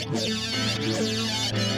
やったー